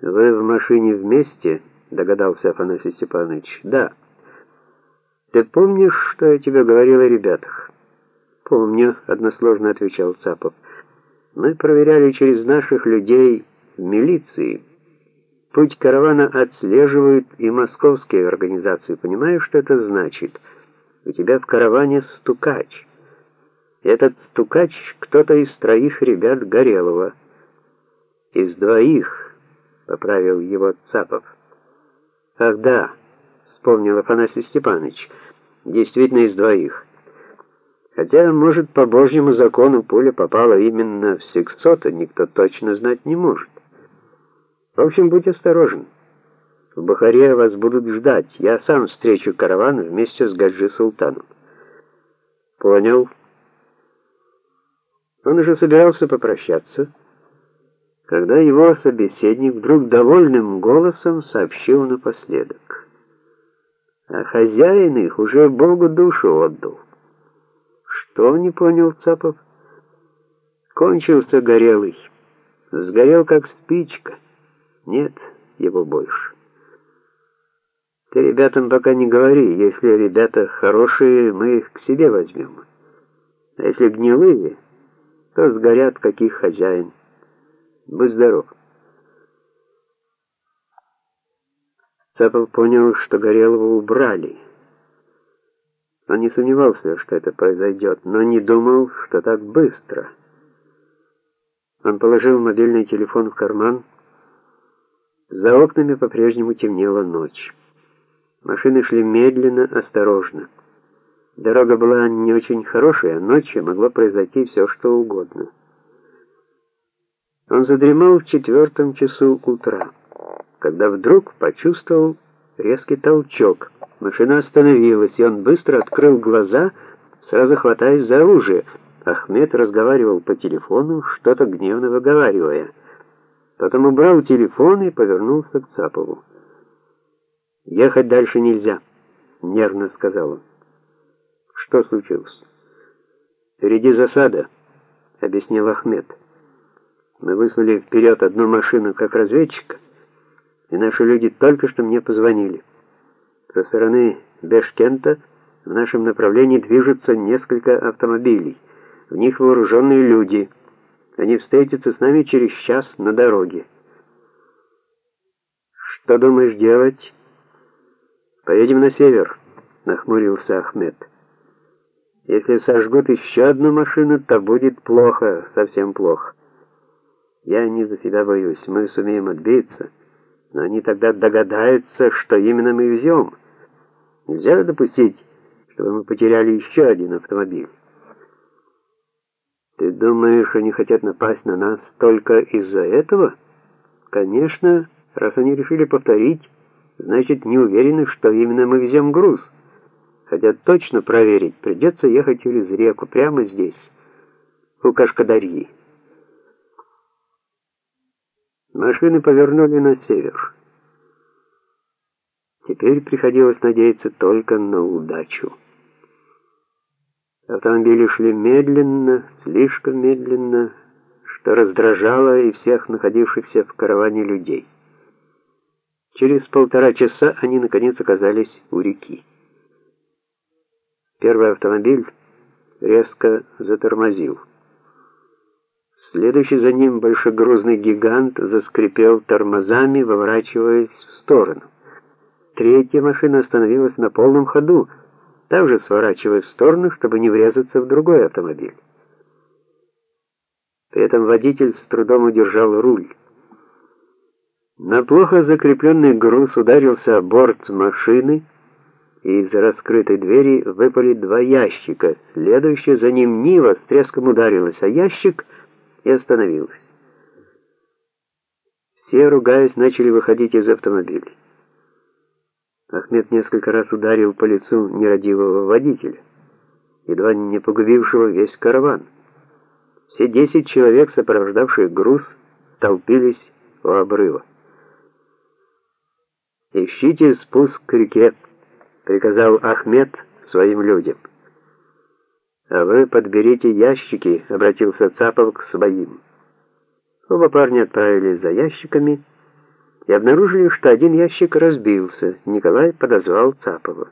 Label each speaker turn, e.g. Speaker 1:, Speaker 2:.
Speaker 1: Вы в машине вместе? догадался Афанасий Степанович. Да. Ты помнишь, что я тебе говорил о ребятах? Помню, односложно отвечал Цапов. Мы проверяли через наших людей в милиции. Путь каравана отслеживают и московские организации. Понимаешь, что это значит? У тебя в караване стукач. Этот стукач кто-то из троих ребят Горелого. Из двоих, поправил его Цапов. Ах да, вспомнил Афанасий Степанович. Действительно из двоих. Хотя, может, по Божьему закону пуля попала именно в Сексота, никто точно знать не может. В общем, будь осторожен. В Бухаре вас будут ждать. Я сам встречу караван вместе с Гаджи Султаном. Понял. Он уже собирался попрощаться, когда его собеседник вдруг довольным голосом сообщил напоследок. А хозяин их уже Богу душу отдал. Что не понял Цапов? Кончился горелый. Сгорел как спичка. Нет его больше. Ты ребятам пока не говори. Если ребята хорошие, мы их к себе возьмем. А если гнилые, то сгорят, каких хозяин. Будь здоров. Цапов понял, что Горелого убрали. Он не сомневался, что это произойдет, но не думал, что так быстро. Он положил мобильный телефон в карман. За окнами по-прежнему темнела ночь. Машины шли медленно, осторожно. Дорога была не очень хорошая, а ночью могло произойти все, что угодно. Он задремал в четвертом часу утра, когда вдруг почувствовал резкий толчок. Машина остановилась, и он быстро открыл глаза, сразу хватаясь за оружие. Ахмед разговаривал по телефону, что-то гневно выговаривая. Потом убрал телефон и повернулся к Цапову. «Ехать дальше нельзя», — нервно сказал он. «Что случилось?» «Впереди засада», — объяснил Ахмед. «Мы выслали вперед одну машину как разведчика, и наши люди только что мне позвонили». Со стороны Бешкента в нашем направлении движутся несколько автомобилей. В них вооруженные люди. Они встретятся с нами через час на дороге. Что думаешь делать? Поедем на север, нахмурился Ахмед. Если сожгут еще одну машину, то будет плохо, совсем плохо. Я не за себя боюсь, мы сумеем отбиться но они тогда догадаются, что именно мы везем. Нельзя допустить, чтобы мы потеряли еще один автомобиль. Ты думаешь, они хотят напасть на нас только из-за этого? Конечно, раз они решили повторить, значит, не уверены, что именно мы везем груз. Хотят точно проверить, придется ехать через реку, прямо здесь, у Кашкадарьи. Машины повернули на север. Теперь приходилось надеяться только на удачу. Автомобили шли медленно, слишком медленно, что раздражало и всех находившихся в караване людей. Через полтора часа они наконец оказались у реки. Первый автомобиль резко затормозил. Следующий за ним большегрузный гигант заскрипел тормозами, выворачиваясь в сторону. Третья машина остановилась на полном ходу, также сворачивая в сторону, чтобы не врезаться в другой автомобиль. При этом водитель с трудом удержал руль. На плохо закрепленный груз ударился о борт машины, и из раскрытой двери выпали два ящика. Следующая за ним Нива с треском ударилась, а ящик — и остановилась. Все, ругаясь, начали выходить из автомобиля. Ахмед несколько раз ударил по лицу нерадивого водителя, едва не погубившего весь караван. Все десять человек, сопровождавшие груз, толпились у обрыва. «Ищите спуск к реке», — приказал Ахмед своим людям. «А вы подберите ящики», — обратился Цапов к своим. Оба парня отправились за ящиками, и обнаружили, что один ящик разбился. Николай подозвал Цапова.